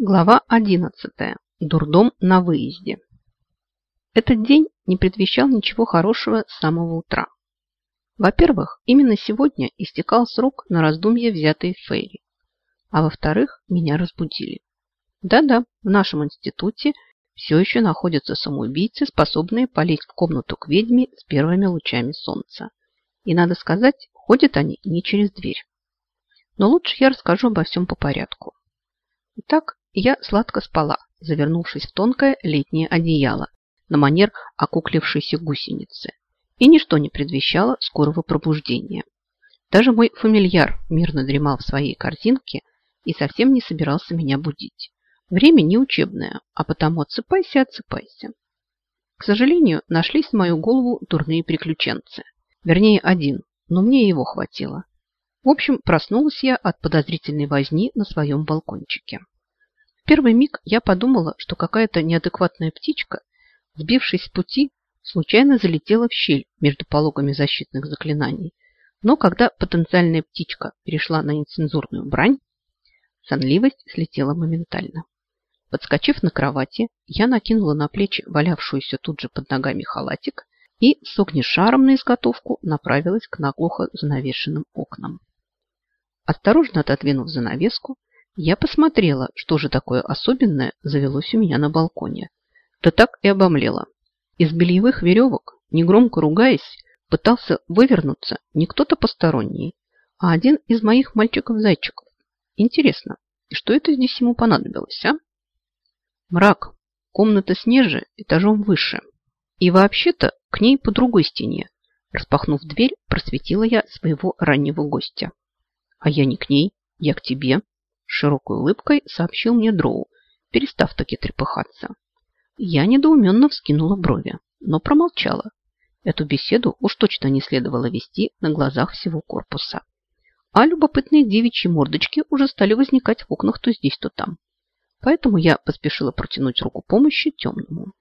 Глава 11. Дурдом на выезде. Этот день не предвещал ничего хорошего с самого утра. Во-первых, именно сегодня истекал срок на раздумье, взятые в Фейри. А во-вторых, меня разбудили. Да-да, в нашем институте все еще находятся самоубийцы, способные полезть в комнату к ведьме с первыми лучами солнца. И, надо сказать, ходят они не через дверь. Но лучше я расскажу обо всем по порядку. Итак, я сладко спала, завернувшись в тонкое летнее одеяло на манер окуклившейся гусеницы. И ничто не предвещало скорого пробуждения. Даже мой фамильяр мирно дремал в своей корзинке и совсем не собирался меня будить. Время не учебное, а потому отсыпайся, отсыпайся. К сожалению, нашлись в мою голову дурные приключенцы. Вернее, один, но мне его хватило. В общем, проснулась я от подозрительной возни на своем балкончике первый миг я подумала, что какая-то неадекватная птичка, сбившись с пути, случайно залетела в щель между пологами защитных заклинаний. Но когда потенциальная птичка перешла на нецензурную брань, сонливость слетела моментально. Подскочив на кровати, я накинула на плечи валявшуюся тут же под ногами халатик и с огнешаром на изготовку направилась к наглухо занавешенным окнам. Осторожно отодвинув занавеску, я посмотрела, что же такое особенное завелось у меня на балконе. Да так и обомлела. Из бельевых веревок, негромко ругаясь, пытался вывернуться не кто-то посторонний, а один из моих мальчиков-зайчиков. Интересно, что это здесь ему понадобилось, а? Мрак. Комната снеже этажом выше. И вообще-то к ней по другой стене. Распахнув дверь, просветила я своего раннего гостя. А я не к ней, я к тебе широкой улыбкой сообщил мне Дроу, перестав таки трепыхаться. Я недоуменно вскинула брови, но промолчала. Эту беседу уж точно не следовало вести на глазах всего корпуса. А любопытные девичьи мордочки уже стали возникать в окнах то здесь, то там. Поэтому я поспешила протянуть руку помощи темному.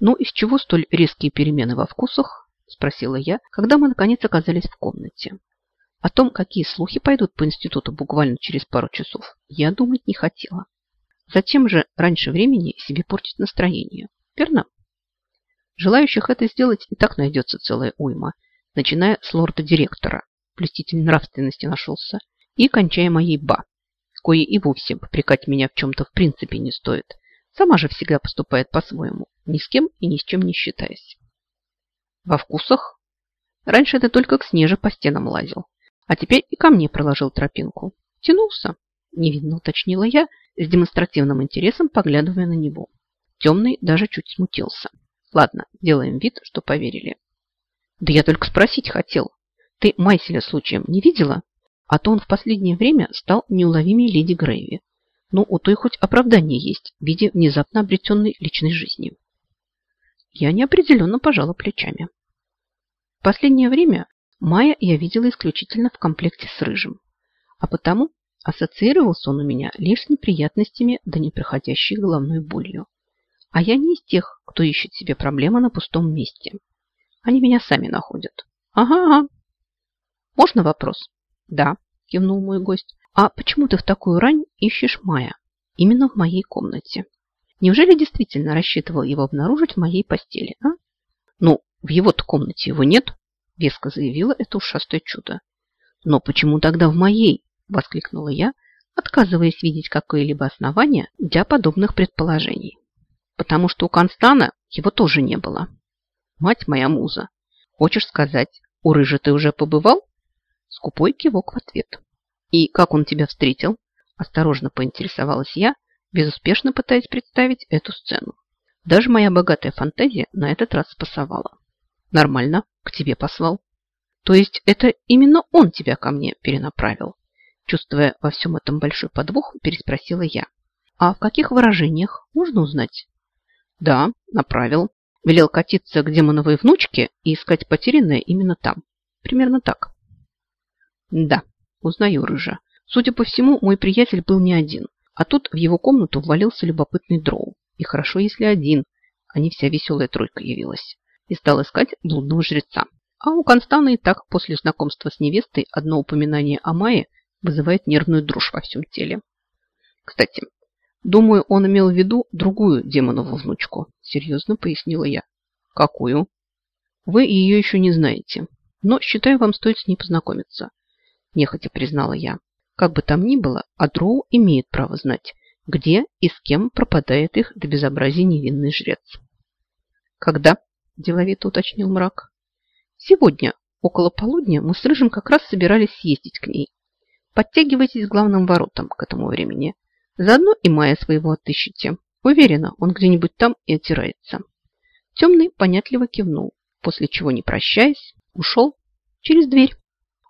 «Ну, из чего столь резкие перемены во вкусах?» – спросила я, когда мы наконец оказались в комнате. О том, какие слухи пойдут по институту буквально через пару часов, я думать не хотела. Зачем же раньше времени себе портить настроение? Верно? Желающих это сделать и так найдется целая уйма, начиная с лорда-директора, блюститель нравственности нашелся, и кончая моей ба, кое и вовсе попрекать меня в чем-то в принципе не стоит. Сама же всегда поступает по-своему, ни с кем и ни с чем не считаясь. Во вкусах? Раньше это только к снеже по стенам лазил, а теперь и ко мне проложил тропинку. Тянулся, невинно уточнила я, с демонстративным интересом поглядывая на него. Темный даже чуть смутился. Ладно, делаем вид, что поверили. Да я только спросить хотел. Ты Майселя случаем не видела? А то он в последнее время стал неуловимей леди Грейви. Ну, у той хоть оправдание есть в виде внезапно обретенной личной жизни. Я неопределенно пожала плечами. В последнее время Майя я видела исключительно в комплекте с Рыжим, а потому ассоциировался он у меня лишь с неприятностями да непроходящей головной болью. А я не из тех, кто ищет себе проблемы на пустом месте. Они меня сами находят. Ага, ага. Можно вопрос? Да, кивнул мой гость. А почему ты в такую рань ищешь Майя? Именно в моей комнате. Неужели действительно рассчитывал его обнаружить в моей постели, а? Ну, в его-то комнате его нет, веско заявила это ушастое чудо. «Но почему тогда в моей?» – воскликнула я, отказываясь видеть какое-либо основание для подобных предположений. «Потому что у Констана его тоже не было. Мать моя муза, хочешь сказать, у Рыжи ты уже побывал?» Скупой кивок в ответ. «И как он тебя встретил?» Осторожно поинтересовалась я, безуспешно пытаясь представить эту сцену. Даже моя богатая фантазия на этот раз спасовала. Нормально, к тебе послал. То есть это именно он тебя ко мне перенаправил? Чувствуя во всем этом большой подвох, переспросила я. А в каких выражениях можно узнать? Да, направил. Велел катиться к демоновой внучке и искать потерянное именно там. Примерно так. Да, узнаю рыжа. Судя по всему, мой приятель был не один. А тут в его комнату ввалился любопытный дроу. И хорошо, если один, а не вся веселая тройка явилась и стал искать блудного жреца. А у Констана и так после знакомства с невестой одно упоминание о Майе вызывает нервную дрожь во всем теле. Кстати, Думаю, он имел в виду другую демонову внучку, серьезно пояснила я. Какую? Вы ее еще не знаете, но считаю, вам стоит с ней познакомиться. Нехотя признала я. Как бы там ни было, а имеет право знать, где и с кем пропадает их до безобразия невинный жрец. Когда? Деловито уточнил мрак. Сегодня, около полудня, мы с Рыжим как раз собирались съездить к ней. Подтягивайтесь к главным воротам к этому времени. Заодно и Майя своего отыщите. Уверена, он где-нибудь там и отирается. Темный понятливо кивнул, после чего, не прощаясь, ушел через дверь.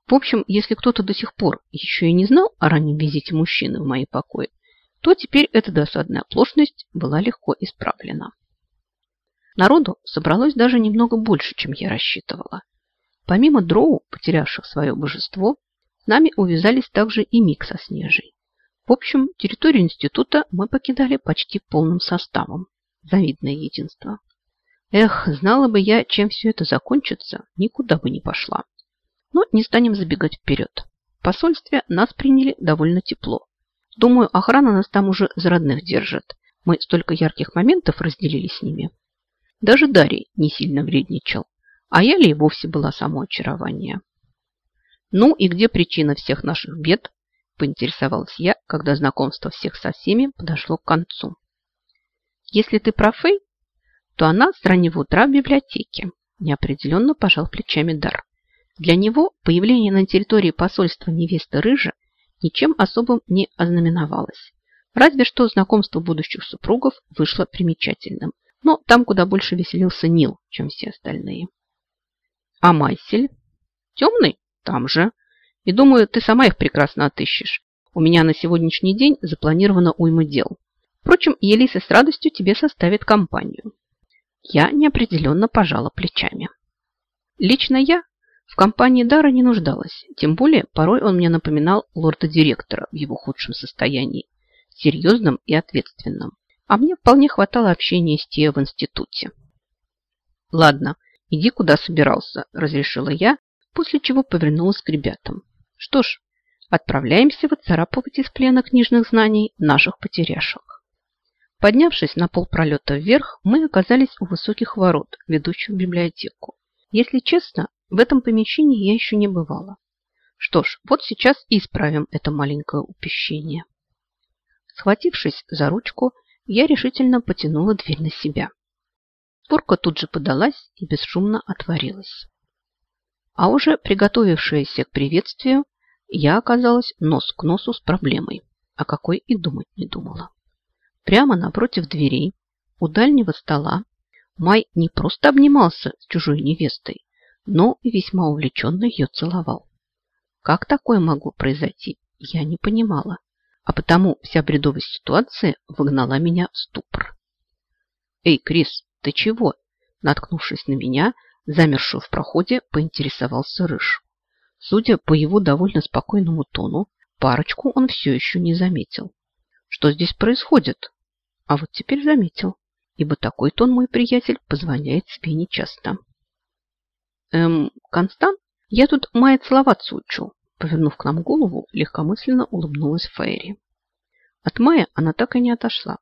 В общем, если кто-то до сих пор еще и не знал о раннем визите мужчины в мои покои, то теперь эта досадная оплошность была легко исправлена. Народу собралось даже немного больше, чем я рассчитывала. Помимо дроу, потерявших свое божество, с нами увязались также и Мик со Снежей. В общем, территорию института мы покидали почти полным составом. Завидное единство. Эх, знала бы я, чем все это закончится, никуда бы не пошла. Но не станем забегать вперед. В посольстве нас приняли довольно тепло. Думаю, охрана нас там уже за родных держит. Мы столько ярких моментов разделили с ними. Даже Дарий не сильно вредничал. А я ли и вовсе была само очарование. Ну и где причина всех наших бед? Поинтересовалась я, когда знакомство всех со всеми подошло к концу. Если ты про Фэй, то она с раннего утра в библиотеке. Неопределенно пожал плечами Дар. Для него появление на территории посольства невесты Рыжа ничем особым не ознаменовалось. Разве что знакомство будущих супругов вышло примечательным. Но там куда больше веселился Нил, чем все остальные. А Майсель? Темный? Там же. И думаю, ты сама их прекрасно отыщешь. У меня на сегодняшний день запланировано уйма дел. Впрочем, Елиса с радостью тебе составит компанию. Я неопределенно пожала плечами. Лично я в компании Дара не нуждалась, тем более порой он мне напоминал лорда-директора в его худшем состоянии, серьезным и ответственным. А мне вполне хватало общения с Тео в институте. «Ладно, иди куда собирался», – разрешила я, после чего повернулась к ребятам. «Что ж, отправляемся выцарапывать из плена книжных знаний наших потеряшек». Поднявшись на полпролета вверх, мы оказались у высоких ворот, ведущих в библиотеку. Если честно, в этом помещении я еще не бывала. Что ж, вот сейчас и исправим это маленькое упущение. Схватившись за ручку, я решительно потянула дверь на себя. Створка тут же подалась и бесшумно отворилась. А уже приготовившаяся к приветствию, я оказалась нос к носу с проблемой, о какой и думать не думала. Прямо напротив дверей, у дальнего стола, Май не просто обнимался с чужой невестой, но весьма увлеченно ее целовал. Как такое могло произойти, я не понимала, а потому вся бредовость ситуации выгнала меня в ступор. «Эй, Крис, ты чего?» Наткнувшись на меня, замершую в проходе, поинтересовался Рыж. Судя по его довольно спокойному тону, парочку он все еще не заметил. Что здесь происходит? А вот теперь заметил, ибо такой тон мой приятель позволяет себе нечасто. Эм, Констант, я тут Майя целоваться учу. Повернув к нам голову, легкомысленно улыбнулась Фейри. От Майя она так и не отошла.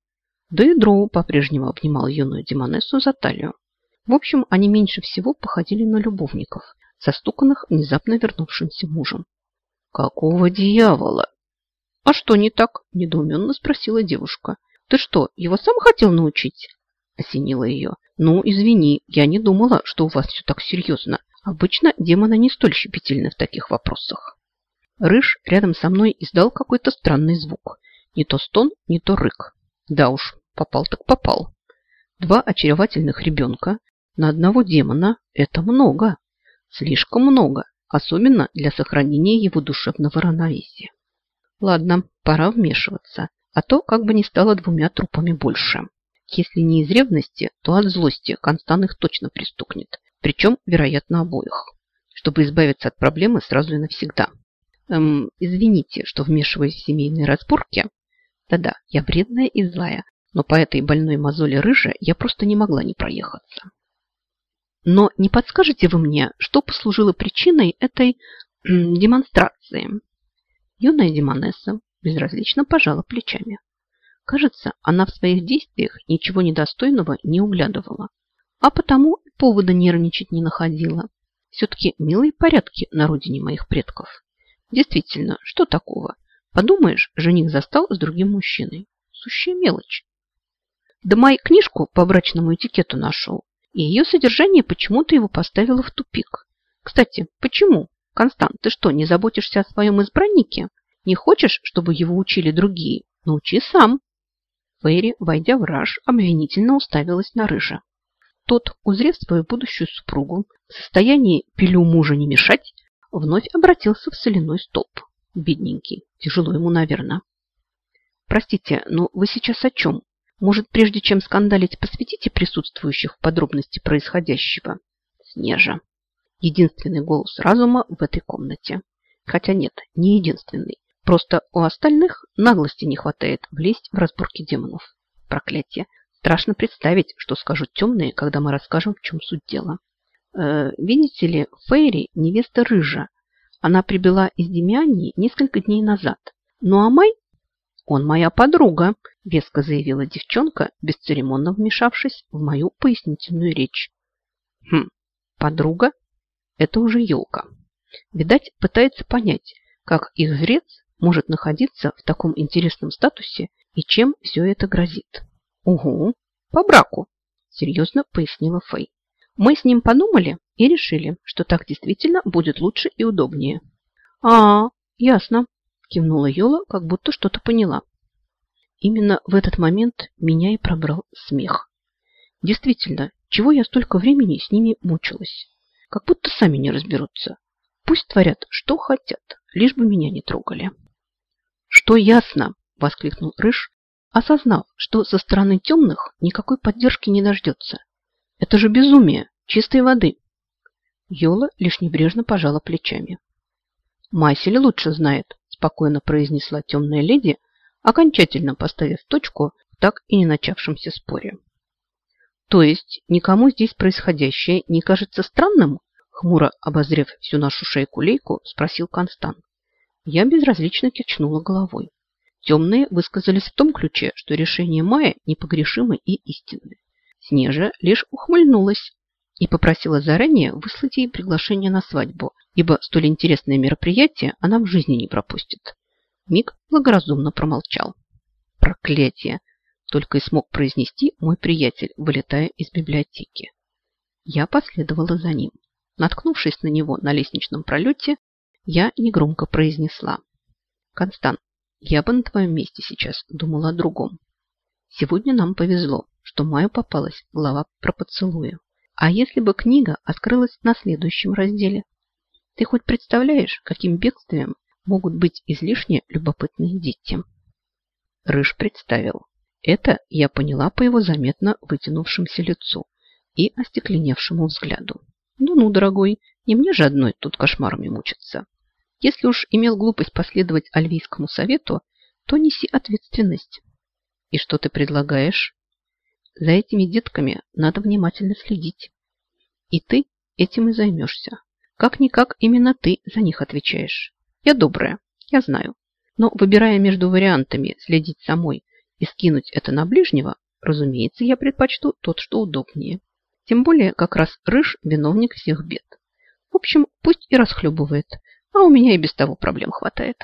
Да и Дроу по-прежнему обнимал юную Демонессу за талию. В общем, они меньше всего походили на любовников, застуканных внезапно вернувшимся мужем. «Какого дьявола?» «А что не так?» – недоуменно спросила девушка. «Ты что, его сам хотел научить?» – осенила ее. «Ну, извини, я не думала, что у вас все так серьезно. Обычно демоны не столь щепетильны в таких вопросах». Рыж рядом со мной издал какой-то странный звук. Не то стон, не то рык. Да уж, попал так попал. Два очаровательных ребенка на одного демона – это много. Слишком много, особенно для сохранения его душевного равновесия. Ладно, пора вмешиваться, а то как бы не стало двумя трупами больше. Если не из ревности, то от злости Констан их точно пристукнет, причем, вероятно, обоих, чтобы избавиться от проблемы сразу и навсегда. Эм, извините, что вмешиваюсь в семейные разборки. Да-да, я вредная и злая, но по этой больной мозоли рыжая я просто не могла не проехаться. Но не подскажете вы мне, что послужило причиной этой демонстрации? Юная Демонесса безразлично пожала плечами. Кажется, она в своих действиях ничего недостойного не углядывала, а потому повода нервничать не находила. Все-таки милые порядки на родине моих предков. Действительно, что такого? Подумаешь, жених застал с другим мужчиной. Сущая мелочь. Да май книжку по брачному этикету нашел, и ее содержание почему-то его поставило в тупик. Кстати, почему? Констант, ты что, не заботишься о своем избраннике? Не хочешь, чтобы его учили другие? Научи сам. Фейри, войдя в раж, обвинительно уставилась на рыжа. Тот, узрев свою будущую супругу, в состоянии пилю мужа не мешать, вновь обратился в соляной столб. Бедненький, тяжело ему, наверное. Простите, но вы сейчас о чем? Может, прежде чем скандалить, посвятите присутствующих в подробности происходящего? Снежа. Единственный голос разума в этой комнате. Хотя нет, не единственный. Просто у остальных наглости не хватает влезть в разборки демонов. Проклятие. Страшно представить, что скажут темные, когда мы расскажем, в чем суть дела. Э, видите ли, Фейри – невеста Рыжа. Она прибыла из Демиании несколько дней назад. Ну а Май «Он моя подруга», – веско заявила девчонка, бесцеремонно вмешавшись в мою пояснительную речь. «Хм, подруга? Это уже елка. Видать, пытается понять, как их жрец может находиться в таком интересном статусе и чем все это грозит. Угу, по браку, серьезно пояснила Фэй. Мы с ним подумали и решили, что так действительно будет лучше и удобнее. А, ясно, Кивнула Йола, как будто что-то поняла. Именно в этот момент меня и пробрал смех. Действительно, чего я столько времени с ними мучилась? Как будто сами не разберутся. Пусть творят, что хотят, лишь бы меня не трогали. «Что ясно?» – воскликнул Рыж, осознав, что со стороны темных никакой поддержки не дождется. «Это же безумие, чистой воды!» Йола лишь небрежно пожала плечами. Майсель лучше знает, спокойно произнесла темная леди, окончательно поставив точку в так и не начавшемся споре. То есть никому здесь происходящее не кажется странным? Хмуро обозрев всю нашу шейку-лейку, спросил Констант. Я безразлично качнула головой. Темные высказались в том ключе, что решение Майя непогрешимы и истинны. Снежа лишь ухмыльнулась и попросила заранее выслать ей приглашение на свадьбу, ибо столь интересное мероприятие она в жизни не пропустит. Мик благоразумно промолчал. Проклятие! Только и смог произнести мой приятель, вылетая из библиотеки. Я последовала за ним. Наткнувшись на него на лестничном пролете, я негромко произнесла. «Констант, я бы на твоем месте сейчас думала о другом. Сегодня нам повезло, что Маю попалась глава про поцелуя. А если бы книга открылась на следующем разделе? Ты хоть представляешь, каким бегствием могут быть излишне любопытные дети? Рыж представил. Это я поняла по его заметно вытянувшемуся лицу и остекленевшему взгляду. Ну-ну, дорогой, не мне же одной тут кошмарами мучиться. Если уж имел глупость последовать альвийскому совету, то неси ответственность. И что ты предлагаешь? За этими детками надо внимательно следить. И ты этим и займешься. Как-никак именно ты за них отвечаешь. Я добрая, я знаю. Но выбирая между вариантами следить самой и скинуть это на ближнего, разумеется, я предпочту тот, что удобнее. Тем более, как раз Рыж – виновник всех бед. В общем, пусть и расхлебывает, а у меня и без того проблем хватает.